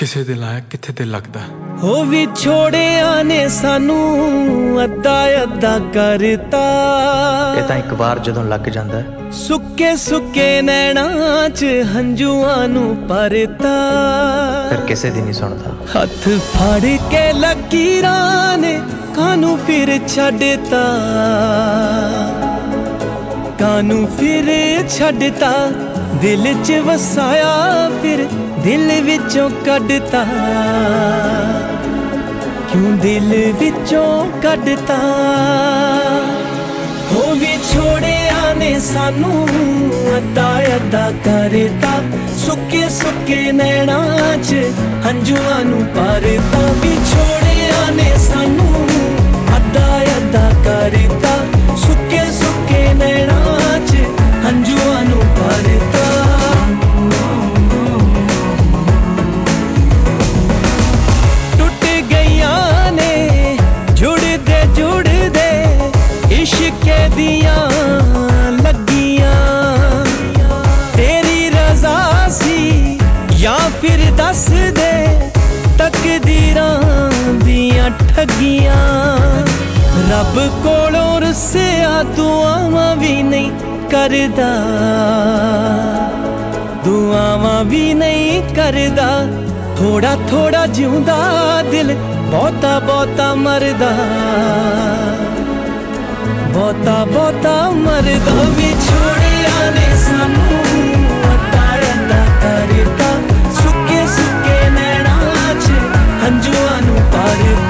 ਕਿਸੇ ਦੇ ਲਾਇਕ ਕਿੱਥੇ ਤੇ ਲੱਗਦਾ? ਹੋ ਵੀ ਛੋੜਿਆ ਨੇ ਸਾਨੂੰ ਅੱਧਾ ਅੱਧਾ ਕਰਤਾ। ਇਹ ਤਾਂ ਇੱਕ ਵਾਰ ਜਦੋਂ ਲੱਗ ਜਾਂਦਾ ਸੁੱਕੇ ਸੁੱਕੇ ਨੈਣਾਂ 'ਚ ਹੰਝੂਆਂ ਨੂੰ ਪਰਤਾ। ਫਿਰ ਕਿਸੇ ਦੀ ਨਹੀਂ ਸੁਣਦਾ। ਹੱਥ ਫੜ ਕੇ ਲਕੀਰਾਂ ਨੇ ਕਾਨੂੰ ਫਿਰ ਛੱਡਤਾ? ਕਾਨੂੰ ਫਿਰ ਛੱਡਤਾ ਦਿਲ 'ਚ ਵਸਾਇਆ ਫਿਰ ਦਿਲ ਵਿੱਚੋਂ ਕੱਢਤਾ ਕਿਉਂ ਦਿਲ ਵਿੱਚੋਂ ਕੱਢਤਾ ਹੋ ਵੀ ਛੋੜਿਆ ਨੇ ਸਾਨੂੰ ਅੱਧਾ ਅੱਧਾ ਕਰਤਾ ਸੁੱਕੇ ਸੁੱਕੇ ਨੈਣਾ 'ਚ ਹੰਝੂਆਂ ਨੂੰ ਪਰਤਾ ਵੀ ਛੋੜਿਆ ਨੇ ਸਾਨੂੰ ਅੱਧਾ ਅੱਧਾ ਕਰਤਾ ਫਿਰ ਦੱਸ ਤਕਦੀਰਾਂ ਦੀਆਂ ਠੱਗੀਆਂ। ਰੱਬ ਕੋਲੋਂ ਰਸਿਆ ਦੁਆਵਾਂ ਵੀ ਨਹੀਂ ਕਰਦਾ। ਦੁਆਵਾਂ ਵੀ ਨਹੀਂ ਕਰਦਾ। ਥੋੜਾ ਥੋੜਾ ਜਿਉਂਦਾ ਦਿਲ ਬਹੁਤਾ ਬਹੁਤਾ ਮਰਦਾ। ਬਹੁਤਾ ਬਹੁਤਾ ਮਰਦਾ no paredão